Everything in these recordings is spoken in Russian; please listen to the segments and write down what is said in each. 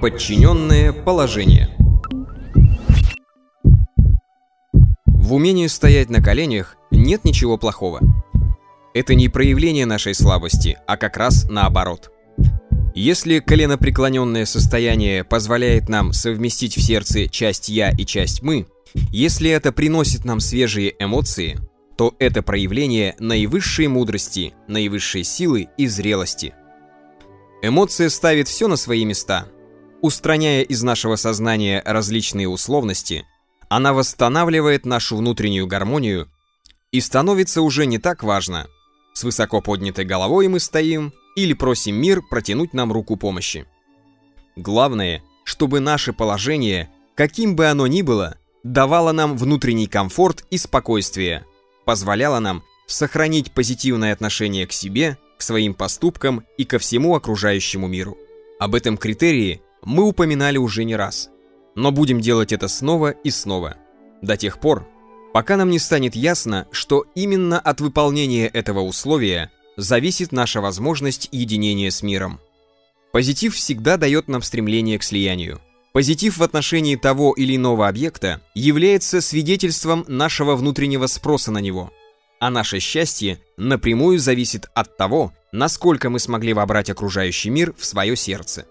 Подчиненное положение В умении стоять на коленях нет ничего плохого. Это не проявление нашей слабости, а как раз наоборот. Если коленопреклоненное состояние позволяет нам совместить в сердце часть «я» и часть «мы», если это приносит нам свежие эмоции, то это проявление наивысшей мудрости, наивысшей силы и зрелости. Эмоция ставит все на свои места. Устраняя из нашего сознания различные условности, она восстанавливает нашу внутреннюю гармонию и становится уже не так важно, с высоко поднятой головой мы стоим или просим мир протянуть нам руку помощи. Главное, чтобы наше положение, каким бы оно ни было, давало нам внутренний комфорт и спокойствие, позволяло нам сохранить позитивное отношение к себе, к своим поступкам и ко всему окружающему миру. Об этом критерии мы упоминали уже не раз, но будем делать это снова и снова, до тех пор, пока нам не станет ясно, что именно от выполнения этого условия зависит наша возможность единения с миром. Позитив всегда дает нам стремление к слиянию. Позитив в отношении того или иного объекта является свидетельством нашего внутреннего спроса на него. А наше счастье напрямую зависит от того, насколько мы смогли вобрать окружающий мир в свое сердце.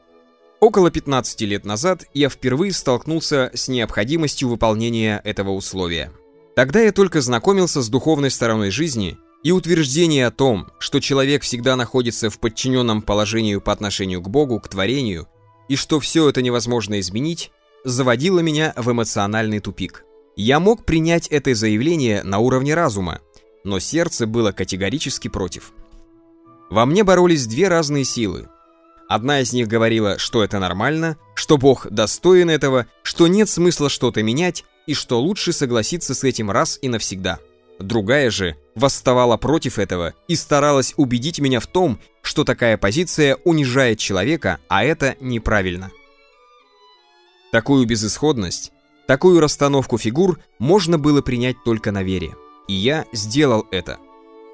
Около 15 лет назад я впервые столкнулся с необходимостью выполнения этого условия. Тогда я только знакомился с духовной стороной жизни и утверждение о том, что человек всегда находится в подчиненном положении по отношению к Богу, к творению, и что все это невозможно изменить, заводило меня в эмоциональный тупик. Я мог принять это заявление на уровне разума, но сердце было категорически против. Во мне боролись две разные силы. Одна из них говорила, что это нормально, что Бог достоин этого, что нет смысла что-то менять и что лучше согласиться с этим раз и навсегда. Другая же восставала против этого и старалась убедить меня в том, что такая позиция унижает человека, а это неправильно. Такую безысходность, такую расстановку фигур можно было принять только на вере. И я сделал это.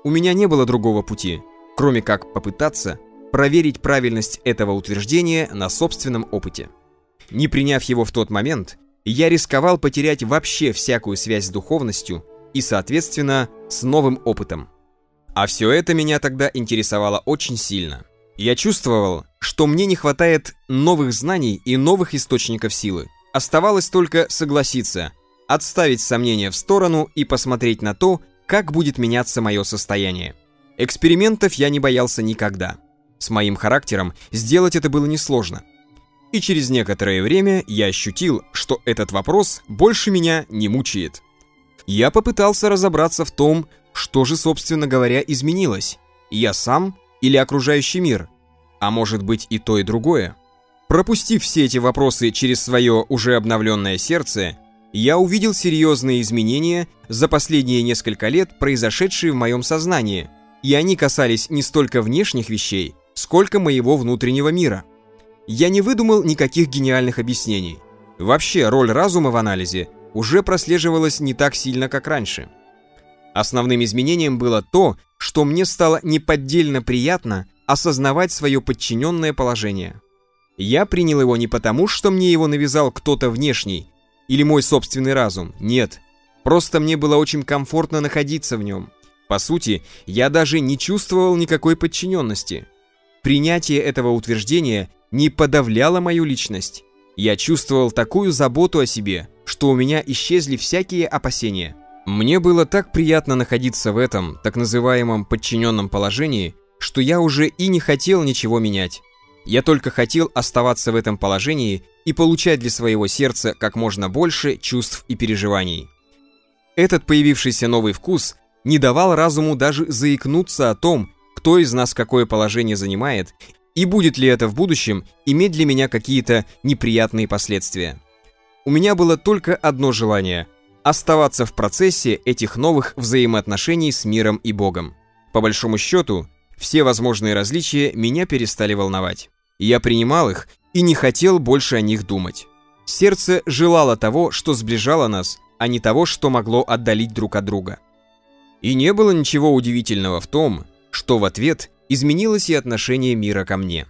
У меня не было другого пути, кроме как попытаться проверить правильность этого утверждения на собственном опыте. Не приняв его в тот момент, я рисковал потерять вообще всякую связь с духовностью и, соответственно, с новым опытом. А все это меня тогда интересовало очень сильно. Я чувствовал, что мне не хватает новых знаний и новых источников силы. Оставалось только согласиться, отставить сомнения в сторону и посмотреть на то, как будет меняться мое состояние. Экспериментов я не боялся никогда. С моим характером сделать это было несложно. И через некоторое время я ощутил, что этот вопрос больше меня не мучает я попытался разобраться в том, что же, собственно говоря, изменилось. Я сам или окружающий мир? А может быть и то, и другое? Пропустив все эти вопросы через свое уже обновленное сердце, я увидел серьезные изменения за последние несколько лет, произошедшие в моем сознании, и они касались не столько внешних вещей, сколько моего внутреннего мира. Я не выдумал никаких гениальных объяснений. Вообще, роль разума в анализе уже прослеживалось не так сильно, как раньше. Основным изменением было то, что мне стало неподдельно приятно осознавать свое подчиненное положение. Я принял его не потому, что мне его навязал кто-то внешний или мой собственный разум, нет. Просто мне было очень комфортно находиться в нем. По сути, я даже не чувствовал никакой подчиненности. Принятие этого утверждения не подавляло мою личность. Я чувствовал такую заботу о себе, что у меня исчезли всякие опасения. Мне было так приятно находиться в этом, так называемом подчиненном положении, что я уже и не хотел ничего менять. Я только хотел оставаться в этом положении и получать для своего сердца как можно больше чувств и переживаний. Этот появившийся новый вкус не давал разуму даже заикнуться о том, кто из нас какое положение занимает и будет ли это в будущем иметь для меня какие-то неприятные последствия. У меня было только одно желание – оставаться в процессе этих новых взаимоотношений с миром и Богом. По большому счету, все возможные различия меня перестали волновать. Я принимал их и не хотел больше о них думать. Сердце желало того, что сближало нас, а не того, что могло отдалить друг от друга. И не было ничего удивительного в том, что в ответ изменилось и отношение мира ко мне.